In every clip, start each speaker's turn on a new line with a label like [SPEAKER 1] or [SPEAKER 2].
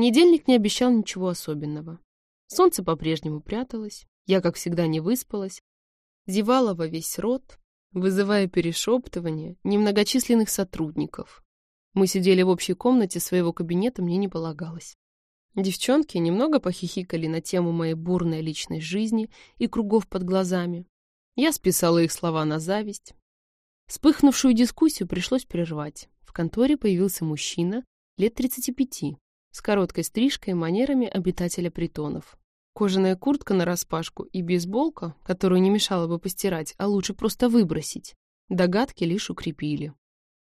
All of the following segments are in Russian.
[SPEAKER 1] Понедельник не обещал ничего особенного. Солнце по-прежнему пряталось, я, как всегда, не выспалась, зевала во весь рот, вызывая перешептывание немногочисленных сотрудников. Мы сидели в общей комнате своего кабинета, мне не полагалось. Девчонки немного похихикали на тему моей бурной личной жизни и кругов под глазами. Я списала их слова на зависть. Вспыхнувшую дискуссию пришлось прервать. В конторе появился мужчина лет 35, с короткой стрижкой и манерами обитателя притонов. Кожаная куртка нараспашку и бейсболка, которую не мешало бы постирать, а лучше просто выбросить, догадки лишь укрепили.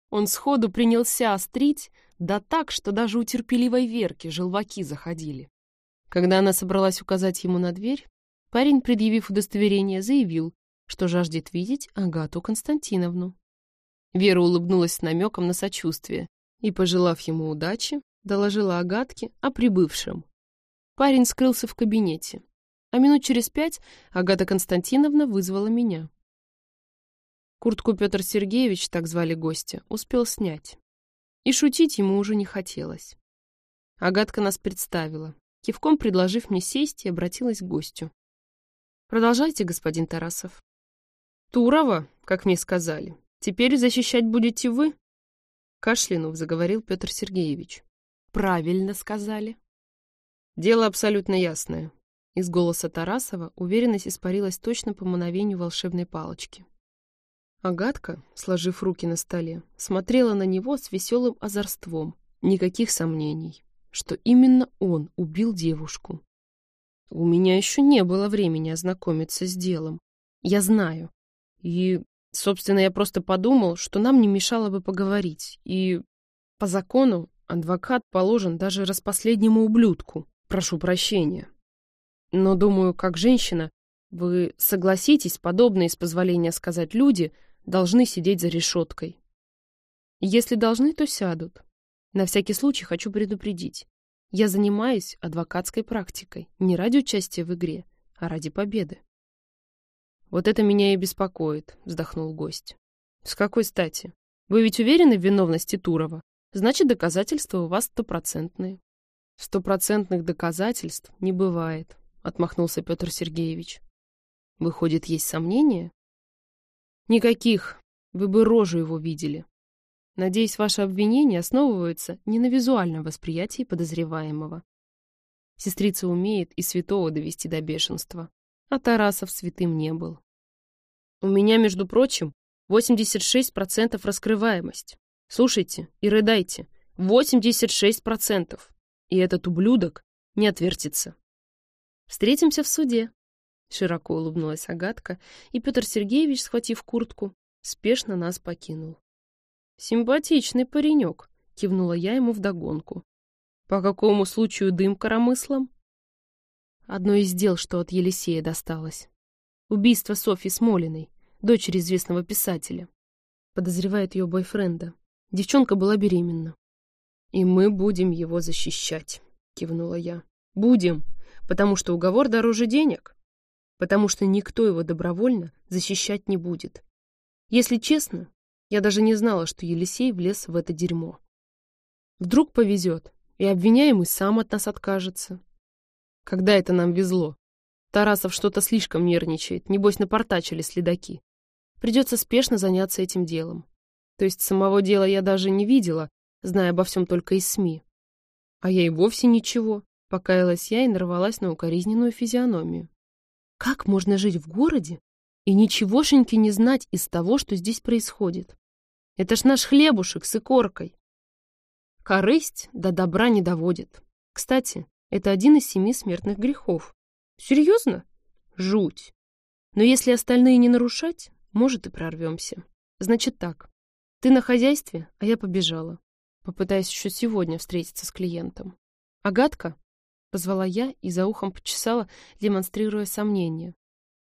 [SPEAKER 1] Он сходу принялся острить, да так, что даже у терпеливой Верки желваки заходили. Когда она собралась указать ему на дверь, парень, предъявив удостоверение, заявил, что жаждет видеть Агату Константиновну. Вера улыбнулась с намеком на сочувствие и, пожелав ему удачи, доложила Агатке о прибывшем. Парень скрылся в кабинете, а минут через пять Агата Константиновна вызвала меня. Куртку Петр Сергеевич, так звали гостя, успел снять. И шутить ему уже не хотелось. Агатка нас представила, кивком предложив мне сесть, и обратилась к гостю. «Продолжайте, господин Тарасов». «Турова, как мне сказали. Теперь защищать будете вы?» Кашлянув, заговорил Петр Сергеевич. «Правильно сказали». «Дело абсолютно ясное». Из голоса Тарасова уверенность испарилась точно по мановению волшебной палочки. Агатка, сложив руки на столе, смотрела на него с веселым озорством. Никаких сомнений, что именно он убил девушку. У меня еще не было времени ознакомиться с делом. Я знаю. И, собственно, я просто подумал, что нам не мешало бы поговорить. И по закону адвокат положен даже распоследнему ублюдку. Прошу прощения. Но, думаю, как женщина, вы согласитесь, подобные, с позволения сказать, люди — должны сидеть за решеткой. Если должны, то сядут. На всякий случай хочу предупредить. Я занимаюсь адвокатской практикой не ради участия в игре, а ради победы. Вот это меня и беспокоит, вздохнул гость. С какой стати? Вы ведь уверены в виновности Турова? Значит, доказательства у вас стопроцентные. Стопроцентных доказательств не бывает, отмахнулся Петр Сергеевич. Выходит, есть сомнения? Никаких. Вы бы рожу его видели. Надеюсь, ваше обвинение основывается не на визуальном восприятии подозреваемого. Сестрица умеет и святого довести до бешенства, а Тарасов святым не был. У меня, между прочим, 86% раскрываемость. Слушайте и рыдайте. 86%. И этот ублюдок не отвертится. Встретимся в суде. Широко улыбнулась Агатка, и Петр Сергеевич, схватив куртку, спешно нас покинул. «Симпатичный паренек», — кивнула я ему вдогонку. «По какому случаю дым коромыслом?» Одно из дел, что от Елисея досталось. Убийство Софьи Смолиной, дочери известного писателя. Подозревает ее бойфренда. Девчонка была беременна. «И мы будем его защищать», — кивнула я. «Будем, потому что уговор дороже денег» потому что никто его добровольно защищать не будет. Если честно, я даже не знала, что Елисей влез в это дерьмо. Вдруг повезет, и обвиняемый сам от нас откажется. Когда это нам везло? Тарасов что-то слишком нервничает, небось напортачили следаки. Придется спешно заняться этим делом. То есть самого дела я даже не видела, зная обо всем только из СМИ. А я и вовсе ничего, покаялась я и нарвалась на укоризненную физиономию. Как можно жить в городе и ничегошеньки не знать из того, что здесь происходит? Это ж наш хлебушек с икоркой. Корысть до добра не доводит. Кстати, это один из семи смертных грехов. Серьезно? Жуть. Но если остальные не нарушать, может и прорвемся. Значит так, ты на хозяйстве, а я побежала. Попытаюсь еще сегодня встретиться с клиентом. Агатка, Позвала я и за ухом почесала, демонстрируя сомнение.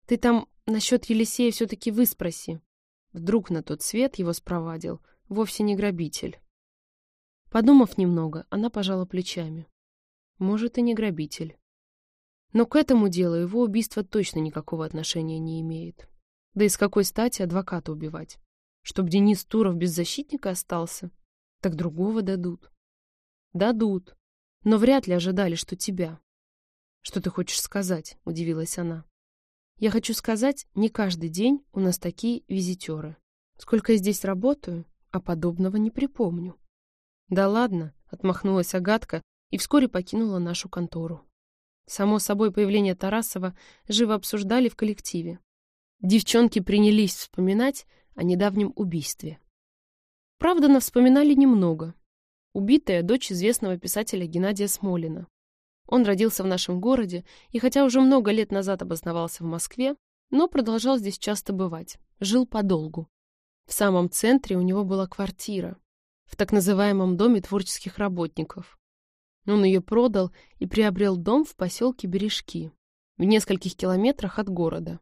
[SPEAKER 1] «Ты там насчет Елисея все-таки выспроси». Вдруг на тот свет его спровадил вовсе не грабитель. Подумав немного, она пожала плечами. Может, и не грабитель. Но к этому делу его убийство точно никакого отношения не имеет. Да и с какой стати адвоката убивать? Чтоб Денис Туров без защитника остался? Так другого дадут. Дадут. но вряд ли ожидали, что тебя. Что ты хочешь сказать? Удивилась она. Я хочу сказать, не каждый день у нас такие визитеры. Сколько я здесь работаю, а подобного не припомню. Да ладно, отмахнулась Агатка и вскоре покинула нашу контору. Само собой, появление Тарасова живо обсуждали в коллективе. Девчонки принялись вспоминать о недавнем убийстве. Правда, вспоминали немного. Убитая дочь известного писателя Геннадия Смолина. Он родился в нашем городе и хотя уже много лет назад обосновался в Москве, но продолжал здесь часто бывать, жил подолгу. В самом центре у него была квартира, в так называемом доме творческих работников. Он ее продал и приобрел дом в поселке Бережки, в нескольких километрах от города.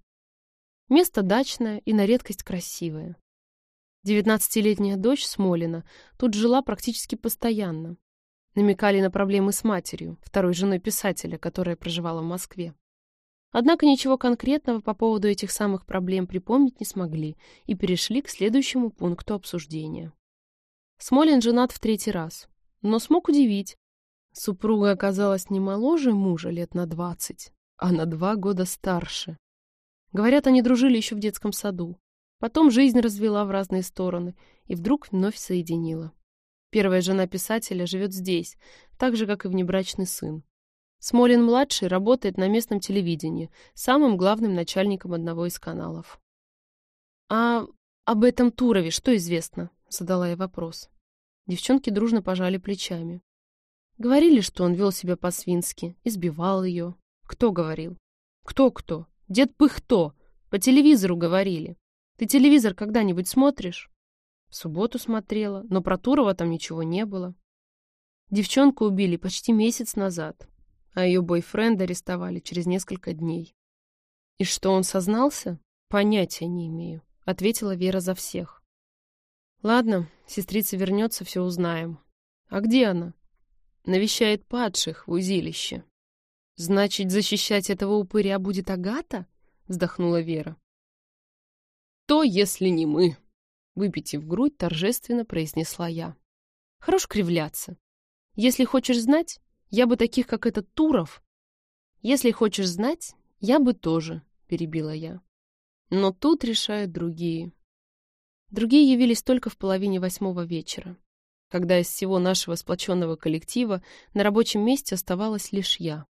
[SPEAKER 1] Место дачное и на редкость красивое. Девятнадцатилетняя дочь Смолина тут жила практически постоянно. Намекали на проблемы с матерью, второй женой писателя, которая проживала в Москве. Однако ничего конкретного по поводу этих самых проблем припомнить не смогли и перешли к следующему пункту обсуждения. Смолин женат в третий раз, но смог удивить. Супруга оказалась не моложе мужа лет на двадцать, а на два года старше. Говорят, они дружили еще в детском саду. Потом жизнь развела в разные стороны и вдруг вновь соединила. Первая жена писателя живет здесь, так же, как и внебрачный сын. Смолин-младший работает на местном телевидении, самым главным начальником одного из каналов. «А об этом Турове что известно?» — задала я вопрос. Девчонки дружно пожали плечами. Говорили, что он вел себя по-свински, избивал ее. Кто говорил? Кто-кто? Дед Пыхто. По телевизору говорили. Ты телевизор когда-нибудь смотришь? В субботу смотрела, но про Турова там ничего не было. Девчонку убили почти месяц назад, а ее бойфренда арестовали через несколько дней. И что он сознался? Понятия не имею, ответила Вера за всех. Ладно, сестрица вернется, все узнаем. А где она? Навещает падших в узилище. «Значит, защищать этого упыря будет Агата?» — вздохнула Вера. «То, если не мы!» — выпитив грудь, торжественно произнесла я. «Хорош кривляться. Если хочешь знать, я бы таких, как этот Туров...» «Если хочешь знать, я бы тоже», — перебила я. Но тут решают другие. Другие явились только в половине восьмого вечера, когда из всего нашего сплоченного коллектива на рабочем месте оставалась лишь я.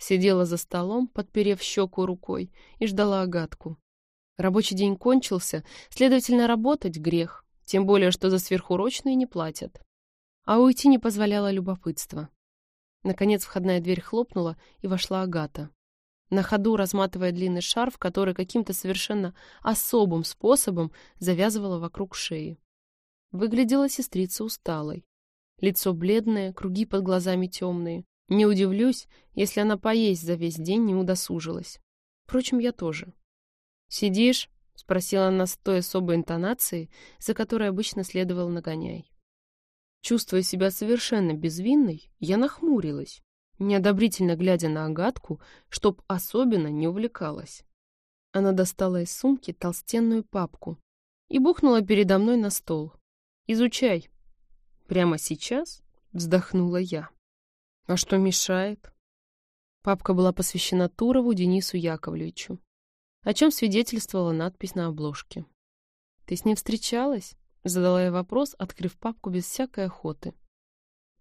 [SPEAKER 1] Сидела за столом, подперев щеку рукой, и ждала Агатку. Рабочий день кончился, следовательно, работать грех, тем более, что за сверхурочные не платят. А уйти не позволяло любопытство. Наконец входная дверь хлопнула, и вошла Агата. На ходу разматывая длинный шарф, который каким-то совершенно особым способом завязывала вокруг шеи. Выглядела сестрица усталой. Лицо бледное, круги под глазами темные. Не удивлюсь, если она поесть за весь день не удосужилась. Впрочем, я тоже. «Сидишь?» — спросила она с той особой интонацией, за которой обычно следовал нагоняй. Чувствуя себя совершенно безвинной, я нахмурилась, неодобрительно глядя на Агатку, чтоб особенно не увлекалась. Она достала из сумки толстенную папку и бухнула передо мной на стол. «Изучай». «Прямо сейчас?» — вздохнула я. А что мешает? Папка была посвящена Турову Денису Яковлевичу, о чем свидетельствовала надпись на обложке. «Ты с ним встречалась?» — задала я вопрос, открыв папку без всякой охоты.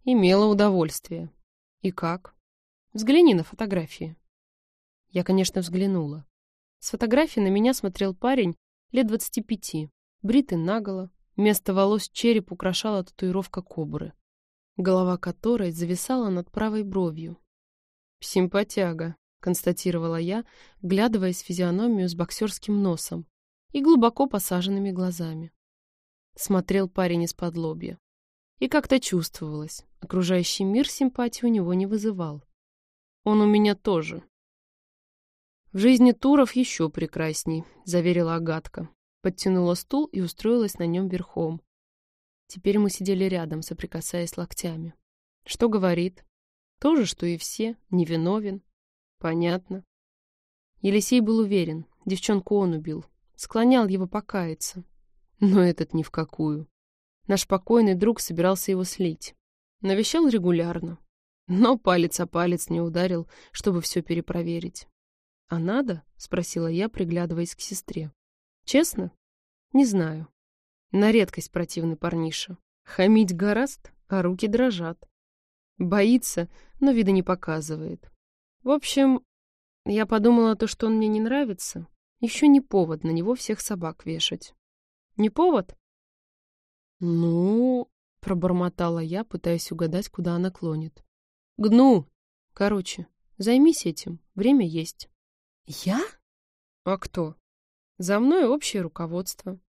[SPEAKER 1] «Имела удовольствие. И как?» «Взгляни на фотографии». Я, конечно, взглянула. С фотографии на меня смотрел парень лет двадцати пяти, бритый наголо, вместо волос череп украшала татуировка кобры голова которой зависала над правой бровью. «Симпатяга», — констатировала я, вглядываясь в физиономию с боксерским носом и глубоко посаженными глазами. Смотрел парень из-под лобья. И как-то чувствовалось, окружающий мир симпатии у него не вызывал. Он у меня тоже. В жизни Туров еще прекрасней, заверила Агатка. Подтянула стул и устроилась на нем верхом, Теперь мы сидели рядом, соприкасаясь локтями. Что говорит? То же, что и все, невиновен. Понятно. Елисей был уверен, девчонку он убил. Склонял его покаяться. Но этот ни в какую. Наш покойный друг собирался его слить. Навещал регулярно. Но палец о палец не ударил, чтобы все перепроверить. «А надо?» — спросила я, приглядываясь к сестре. «Честно? Не знаю. На редкость противный парниша. Хамить гораст, а руки дрожат. Боится, но вида не показывает. В общем, я подумала, то, что он мне не нравится, еще не повод на него всех собак вешать. Не повод? Ну, пробормотала я, пытаясь угадать, куда она клонит. Гну. Короче, займись этим, время есть. Я? А кто? За мной общее руководство.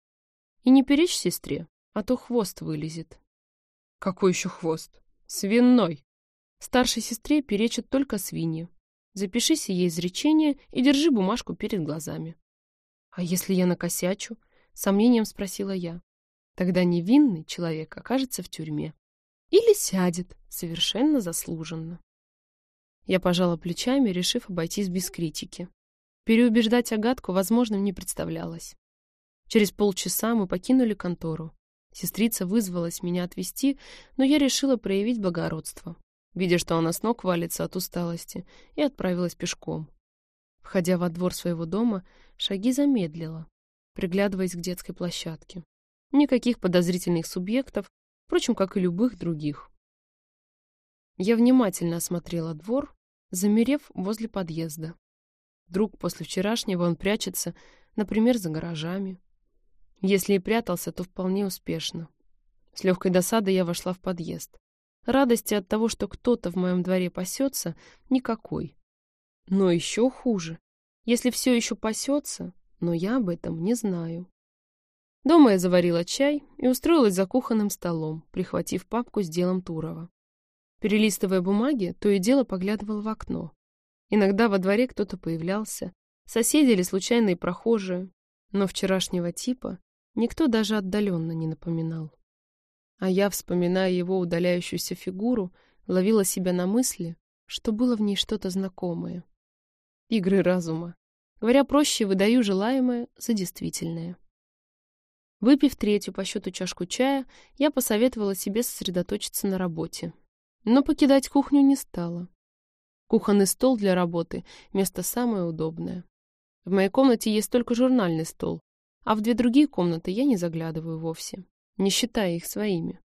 [SPEAKER 1] И не перечь сестре, а то хвост вылезет. Какой еще хвост? Свиной. Старшей сестре перечат только свиньи. Запиши сие изречение и держи бумажку перед глазами. А если я накосячу? Сомнением спросила я. Тогда невинный человек окажется в тюрьме. Или сядет, совершенно заслуженно. Я пожала плечами, решив обойтись без критики. Переубеждать Агатку возможным не представлялось. Через полчаса мы покинули контору. Сестрица вызвалась меня отвезти, но я решила проявить благородство, видя, что она с ног валится от усталости, и отправилась пешком. Входя во двор своего дома, шаги замедлила, приглядываясь к детской площадке. Никаких подозрительных субъектов, впрочем, как и любых других. Я внимательно осмотрела двор, замерев возле подъезда. Вдруг после вчерашнего он прячется, например, за гаражами. Если и прятался, то вполне успешно. С легкой досадой я вошла в подъезд. Радости от того, что кто-то в моем дворе пасется, никакой. Но еще хуже, если все еще пасется, но я об этом не знаю. Дома я заварила чай и устроилась за кухонным столом, прихватив папку с делом Турова. Перелистывая бумаги, то и дело поглядывала в окно. Иногда во дворе кто-то появлялся, соседи или случайные прохожие, но вчерашнего типа Никто даже отдаленно не напоминал. А я, вспоминая его удаляющуюся фигуру, ловила себя на мысли, что было в ней что-то знакомое. Игры разума. Говоря проще, выдаю желаемое за действительное. Выпив третью по счету чашку чая, я посоветовала себе сосредоточиться на работе. Но покидать кухню не стала. Кухонный стол для работы — место самое удобное. В моей комнате есть только журнальный стол, а в две другие комнаты я не заглядываю вовсе, не считая их своими.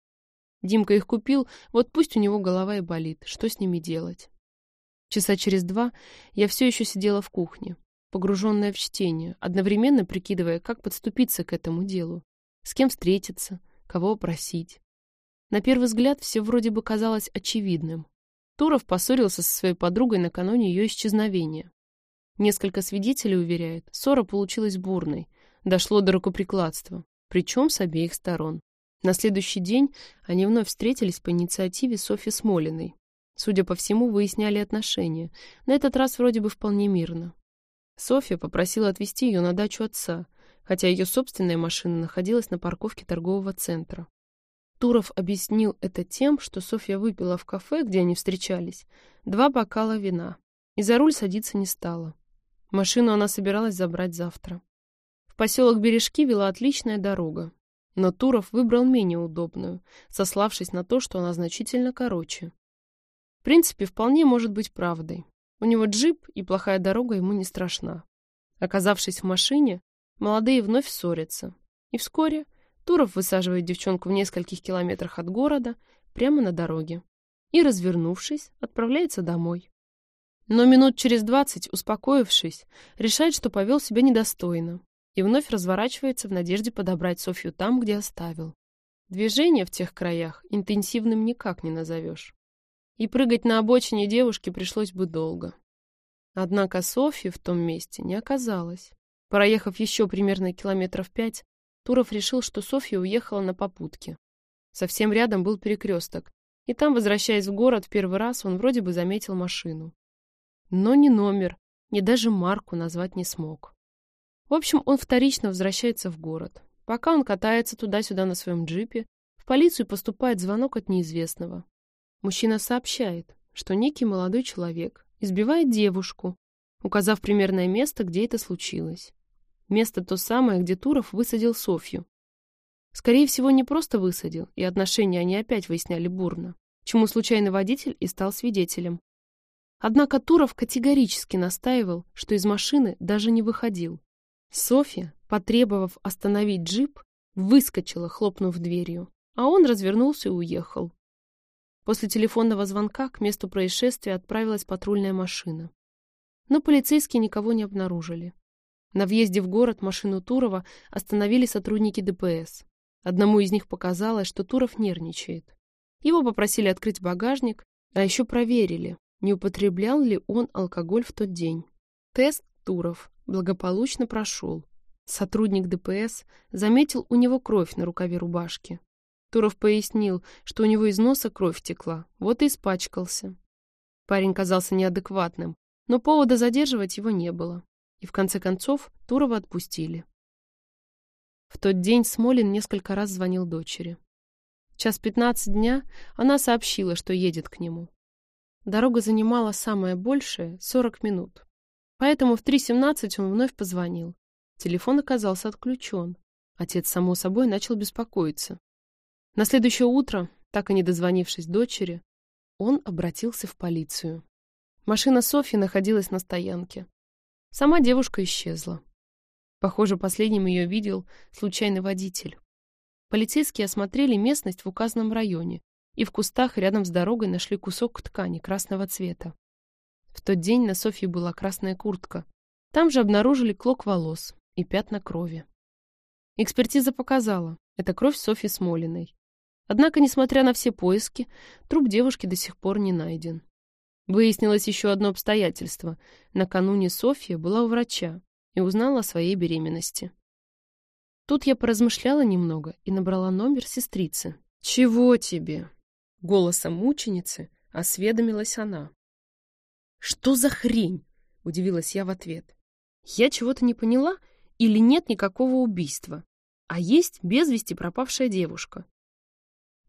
[SPEAKER 1] Димка их купил, вот пусть у него голова и болит, что с ними делать? Часа через два я все еще сидела в кухне, погруженная в чтение, одновременно прикидывая, как подступиться к этому делу, с кем встретиться, кого просить. На первый взгляд все вроде бы казалось очевидным. Туров поссорился со своей подругой накануне ее исчезновения. Несколько свидетелей уверяют, ссора получилась бурной — дошло до рукоприкладства, причем с обеих сторон. На следующий день они вновь встретились по инициативе Софьи Смолиной. Судя по всему, выясняли отношения, на этот раз вроде бы вполне мирно. Софья попросила отвезти ее на дачу отца, хотя ее собственная машина находилась на парковке торгового центра. Туров объяснил это тем, что Софья выпила в кафе, где они встречались, два бокала вина, и за руль садиться не стала. Машину она собиралась забрать завтра. В поселок Бережки вела отличная дорога, но Туров выбрал менее удобную, сославшись на то, что она значительно короче. В принципе, вполне может быть правдой. У него джип, и плохая дорога ему не страшна. Оказавшись в машине, молодые вновь ссорятся. И вскоре Туров высаживает девчонку в нескольких километрах от города, прямо на дороге. И, развернувшись, отправляется домой. Но минут через двадцать, успокоившись, решает, что повел себя недостойно, и вновь разворачивается в надежде подобрать Софью там, где оставил. Движение в тех краях интенсивным никак не назовешь. И прыгать на обочине девушки пришлось бы долго. Однако Софьи в том месте не оказалось. Проехав еще примерно километров пять, Туров решил, что Софья уехала на попутке. Совсем рядом был перекресток, и там, возвращаясь в город в первый раз, он вроде бы заметил машину. Но ни номер, ни даже марку назвать не смог. В общем, он вторично возвращается в город. Пока он катается туда-сюда на своем джипе, в полицию поступает звонок от неизвестного. Мужчина сообщает, что некий молодой человек избивает девушку, указав примерное место, где это случилось. Место то самое, где Туров высадил Софью. Скорее всего, не просто высадил, и отношения они опять выясняли бурно. чему случайный водитель и стал свидетелем. Однако Туров категорически настаивал, что из машины даже не выходил. Софья, потребовав остановить джип, выскочила, хлопнув дверью, а он развернулся и уехал. После телефонного звонка к месту происшествия отправилась патрульная машина. Но полицейские никого не обнаружили. На въезде в город машину Турова остановили сотрудники ДПС. Одному из них показалось, что Туров нервничает. Его попросили открыть багажник, а еще проверили, не употреблял ли он алкоголь в тот день. Тест Туров благополучно прошел. Сотрудник ДПС заметил у него кровь на рукаве рубашки. Туров пояснил, что у него из носа кровь текла, вот и испачкался. Парень казался неадекватным, но повода задерживать его не было. И в конце концов Турова отпустили. В тот день Смолин несколько раз звонил дочери. час пятнадцать дня она сообщила, что едет к нему. Дорога занимала самое большее — сорок минут. Поэтому в 3.17 он вновь позвонил. Телефон оказался отключен. Отец, само собой, начал беспокоиться. На следующее утро, так и не дозвонившись дочери, он обратился в полицию. Машина Софьи находилась на стоянке. Сама девушка исчезла. Похоже, последним ее видел случайный водитель. Полицейские осмотрели местность в указанном районе и в кустах рядом с дорогой нашли кусок ткани красного цвета. В тот день на Софье была красная куртка. Там же обнаружили клок волос и пятна крови. Экспертиза показала, это кровь Софьи Смолиной. Однако, несмотря на все поиски, труп девушки до сих пор не найден. Выяснилось еще одно обстоятельство. Накануне Софья была у врача и узнала о своей беременности. Тут я поразмышляла немного и набрала номер сестрицы. «Чего тебе?» Голосом мученицы осведомилась она. «Что за хрень?» — удивилась я в ответ. «Я чего-то не поняла или нет никакого убийства, а есть без вести пропавшая девушка?»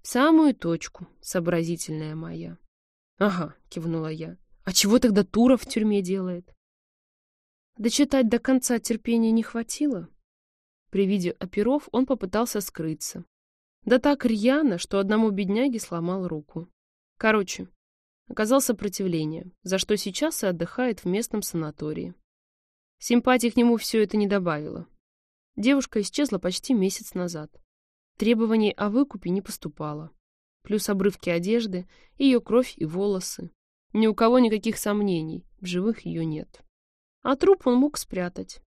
[SPEAKER 1] «В самую точку, сообразительная моя». «Ага», — кивнула я. «А чего тогда Туров в тюрьме делает?» Дочитать до конца терпения не хватило. При виде оперов он попытался скрыться. Да так рьяно, что одному бедняге сломал руку. Короче, оказал сопротивление, за что сейчас и отдыхает в местном санатории. Симпатии к нему все это не добавило. Девушка исчезла почти месяц назад. Требований о выкупе не поступало. Плюс обрывки одежды, ее кровь и волосы. Ни у кого никаких сомнений, в живых ее нет. А труп он мог спрятать.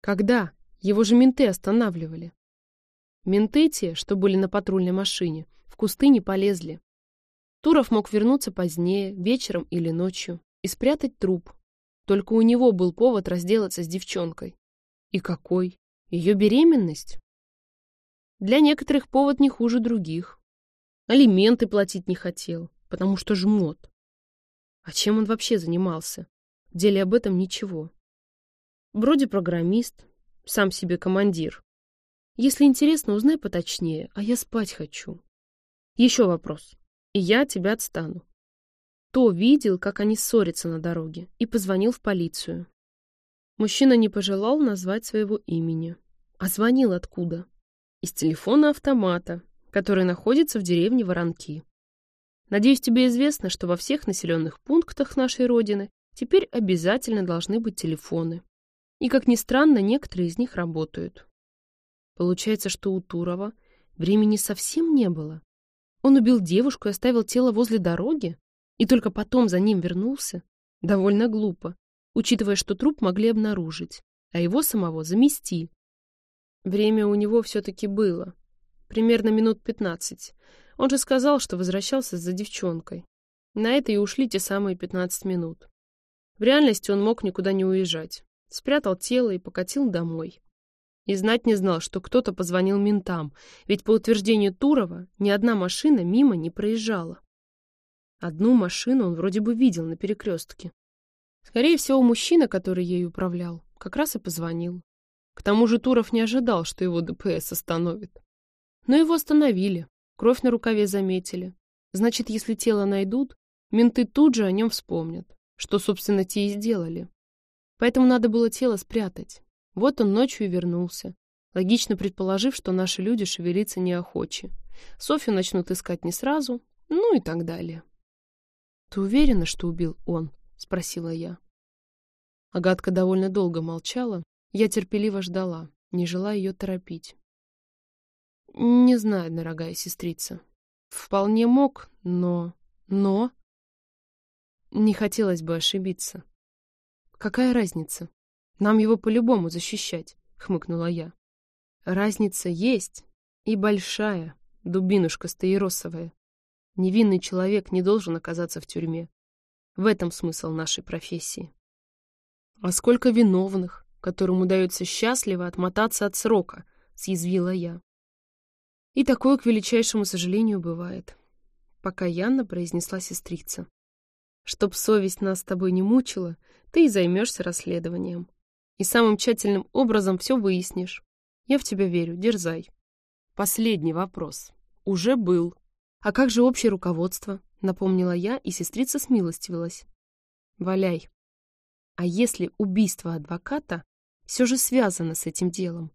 [SPEAKER 1] Когда? Его же менты останавливали. Менты те, что были на патрульной машине, в кусты не полезли. Туров мог вернуться позднее, вечером или ночью, и спрятать труп. Только у него был повод разделаться с девчонкой. И какой? Ее беременность? Для некоторых повод не хуже других. Алименты платить не хотел, потому что жмот. А чем он вообще занимался? В деле об этом ничего. Вроде программист, сам себе командир. Если интересно, узнай поточнее, а я спать хочу. Еще вопрос и я тебя отстану. То видел, как они ссорятся на дороге, и позвонил в полицию. Мужчина не пожелал назвать своего имени. А звонил откуда? Из телефона автомата, который находится в деревне Воронки. Надеюсь, тебе известно, что во всех населенных пунктах нашей Родины теперь обязательно должны быть телефоны. И, как ни странно, некоторые из них работают. Получается, что у Турова времени совсем не было. Он убил девушку и оставил тело возле дороги? И только потом за ним вернулся? Довольно глупо, учитывая, что труп могли обнаружить, а его самого замести. Время у него все-таки было. Примерно минут пятнадцать. Он же сказал, что возвращался за девчонкой. На это и ушли те самые пятнадцать минут. В реальности он мог никуда не уезжать. Спрятал тело и покатил домой. И знать не знал, что кто-то позвонил ментам, ведь по утверждению Турова ни одна машина мимо не проезжала. Одну машину он вроде бы видел на перекрестке. Скорее всего, мужчина, который ею управлял, как раз и позвонил. К тому же Туров не ожидал, что его ДПС остановит. Но его остановили, кровь на рукаве заметили. Значит, если тело найдут, менты тут же о нем вспомнят, что, собственно, те и сделали. Поэтому надо было тело спрятать. Вот он ночью и вернулся, логично предположив, что наши люди шевелиться неохочи. Софью начнут искать не сразу, ну и так далее. «Ты уверена, что убил он?» — спросила я. Агатка довольно долго молчала, я терпеливо ждала, не желая ее торопить. «Не знаю, дорогая сестрица. Вполне мог, но... но...» Не хотелось бы ошибиться. «Какая разница? Нам его по-любому защищать», — хмыкнула я. «Разница есть, и большая, дубинушка стаиросовая. Невинный человек не должен оказаться в тюрьме. В этом смысл нашей профессии. А сколько виновных, которым удается счастливо отмотаться от срока, съязвила я. И такое, к величайшему сожалению, бывает. Пока Янна произнесла сестрица. Чтоб совесть нас с тобой не мучила, ты и займешься расследованием. И самым тщательным образом все выяснишь. Я в тебя верю, дерзай. Последний вопрос. Уже был. «А как же общее руководство?» — напомнила я, и сестрица смилостивилась. «Валяй. А если убийство адвоката все же связано с этим делом?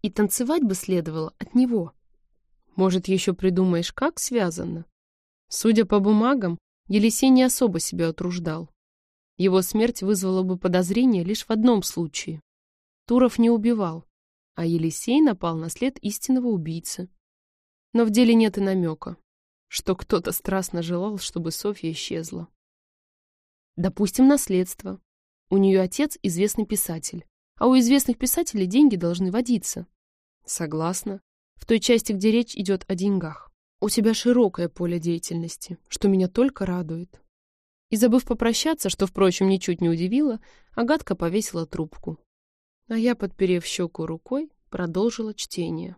[SPEAKER 1] И танцевать бы следовало от него. Может, еще придумаешь, как связано?» Судя по бумагам, Елисей не особо себя утруждал. Его смерть вызвала бы подозрение лишь в одном случае. Туров не убивал, а Елисей напал на след истинного убийцы. Но в деле нет и намека что кто-то страстно желал, чтобы Софья исчезла. Допустим, наследство. У нее отец известный писатель, а у известных писателей деньги должны водиться. Согласна. В той части, где речь идет о деньгах. У тебя широкое поле деятельности, что меня только радует. И забыв попрощаться, что, впрочем, ничуть не удивило, Агатка повесила трубку. А я, подперев щеку рукой, продолжила чтение.